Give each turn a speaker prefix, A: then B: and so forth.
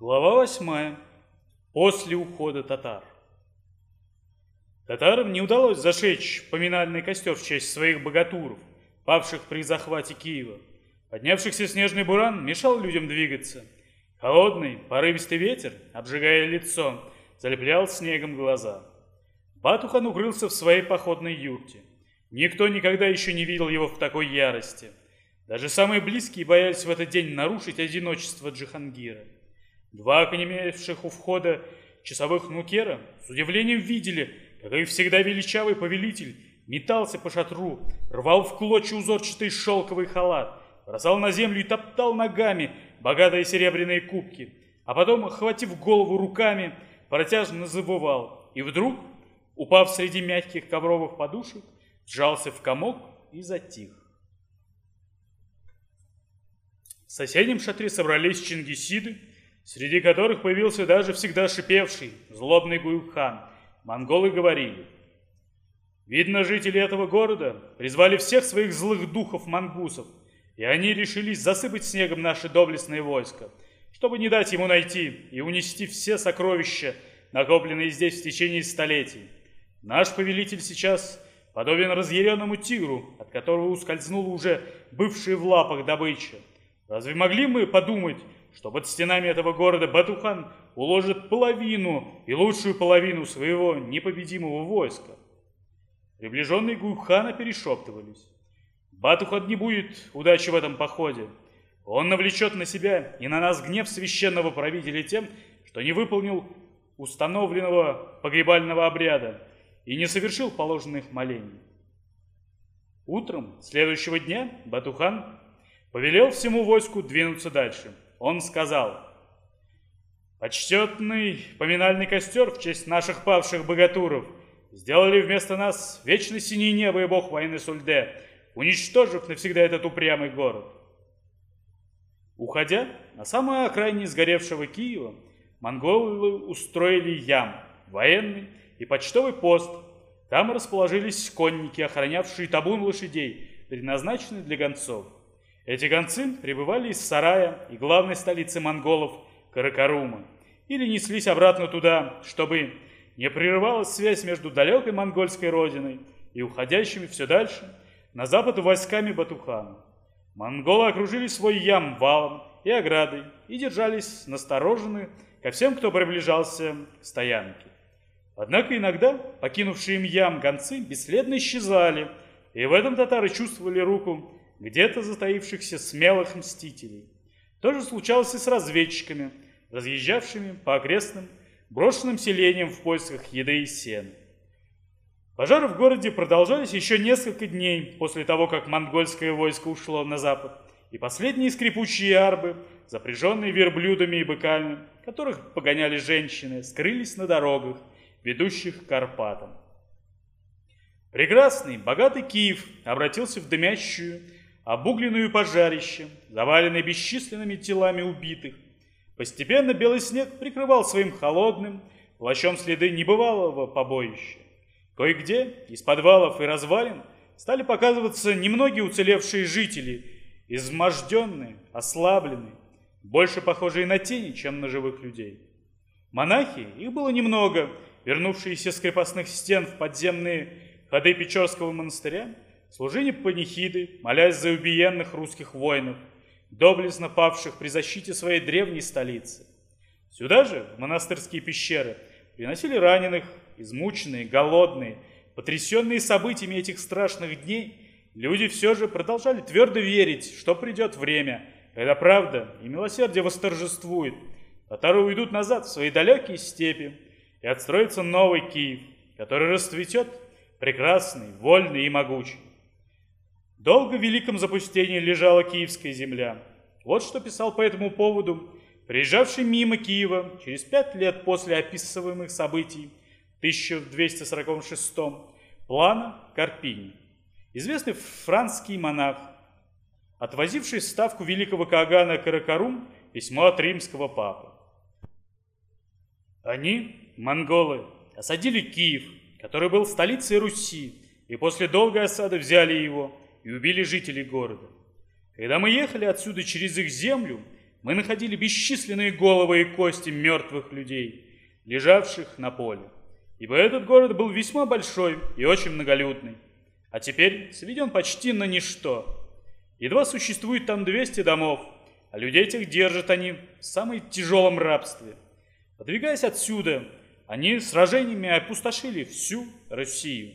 A: Глава восьмая. После ухода татар. Татарам не удалось зашечь поминальный костер в честь своих богатуров, павших при захвате Киева. Поднявшийся снежный буран мешал людям двигаться. Холодный, порывистый ветер, обжигая лицо, залеплял снегом глаза. Батухан укрылся в своей походной юрте. Никто никогда еще не видел его в такой ярости. Даже самые близкие боялись в этот день нарушить одиночество Джихангира. Два оконемевших у входа часовых нукера с удивлением видели, как и всегда величавый повелитель метался по шатру, рвал в клочья узорчатый шелковый халат, бросал на землю и топтал ногами богатые серебряные кубки, а потом, охватив голову руками, протяжно завывал, и вдруг, упав среди мягких ковровых подушек, сжался в комок и затих. В соседнем шатре собрались чингисиды, среди которых появился даже всегда шипевший, злобный Гуюхан. Монголы говорили, «Видно, жители этого города призвали всех своих злых духов-мангусов, и они решились засыпать снегом наши доблестные войска, чтобы не дать ему найти и унести все сокровища, накопленные здесь в течение столетий. Наш повелитель сейчас подобен разъяренному тигру, от которого ускользнула уже бывшая в лапах добыча. Разве могли мы подумать, что под стенами этого города Батухан уложит половину и лучшую половину своего непобедимого войска. Приближенные Гуйхана перешептывались. Батухан не будет удачи в этом походе. Он навлечет на себя и на нас гнев священного правителя тем, что не выполнил установленного погребального обряда и не совершил положенных молений. Утром следующего дня Батухан повелел всему войску двинуться дальше – он сказал, «Почтенный поминальный костер в честь наших павших богатуров сделали вместо нас вечно синее небо и бог войны Сульде, уничтожив навсегда этот упрямый город». Уходя на самой окраине сгоревшего Киева, монголы устроили ям, военный и почтовый пост. Там расположились конники, охранявшие табун лошадей, предназначенный для гонцов. Эти гонцы прибывали из Сарая и главной столицы монголов Каракарума или неслись обратно туда, чтобы не прерывалась связь между далекой монгольской родиной и уходящими все дальше на запад войсками Батухана. Монголы окружили свой ям валом и оградой и держались насторожены ко всем, кто приближался к стоянке. Однако иногда покинувшие им ям гонцы бесследно исчезали, и в этом татары чувствовали руку где-то затаившихся смелых мстителей. То же случалось и с разведчиками, разъезжавшими по окрестным брошенным селениям в поисках еды и сена. Пожары в городе продолжались еще несколько дней после того, как монгольское войско ушло на запад, и последние скрипучие арбы, запряженные верблюдами и быками, которых погоняли женщины, скрылись на дорогах, ведущих к Карпатам. Прекрасный, богатый Киев обратился в дымящую, обугленную пожарищем, заваленной бесчисленными телами убитых. Постепенно белый снег прикрывал своим холодным плащом следы небывалого побоища. Кое-где из подвалов и развалин стали показываться немногие уцелевшие жители, изможденные, ослабленные, больше похожие на тени, чем на живых людей. Монахи, их было немного, вернувшиеся с крепостных стен в подземные ходы Печорского монастыря, служили панихиды, молясь за убиенных русских воинов, доблестно павших при защите своей древней столицы. Сюда же, в монастырские пещеры, приносили раненых, измученные, голодные, потрясенные событиями этих страшных дней, люди все же продолжали твердо верить, что придет время, когда правда и милосердие восторжествует, татары уйдут назад в свои далекие степи и отстроится новый Киев, который расцветет прекрасный, вольный и могучий. Долго в великом запустении лежала киевская земля. Вот что писал по этому поводу приезжавший мимо Киева через пять лет после описываемых событий в 1246 плана Карпини. Известный францкий монах, отвозивший ставку великого Каагана Каракарум письмо от римского папы. Они, монголы, осадили Киев, который был столицей Руси, и после долгой осады взяли его – и убили жителей города. Когда мы ехали отсюда через их землю, мы находили бесчисленные головы и кости мертвых людей, лежавших на поле. Ибо этот город был весьма большой и очень многолюдный, а теперь сведен почти на ничто. Едва существует там 200 домов, а людей этих держат они в самом тяжелом рабстве. Подвигаясь отсюда, они сражениями опустошили всю Россию.